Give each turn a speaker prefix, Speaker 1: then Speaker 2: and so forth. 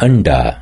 Speaker 1: Anda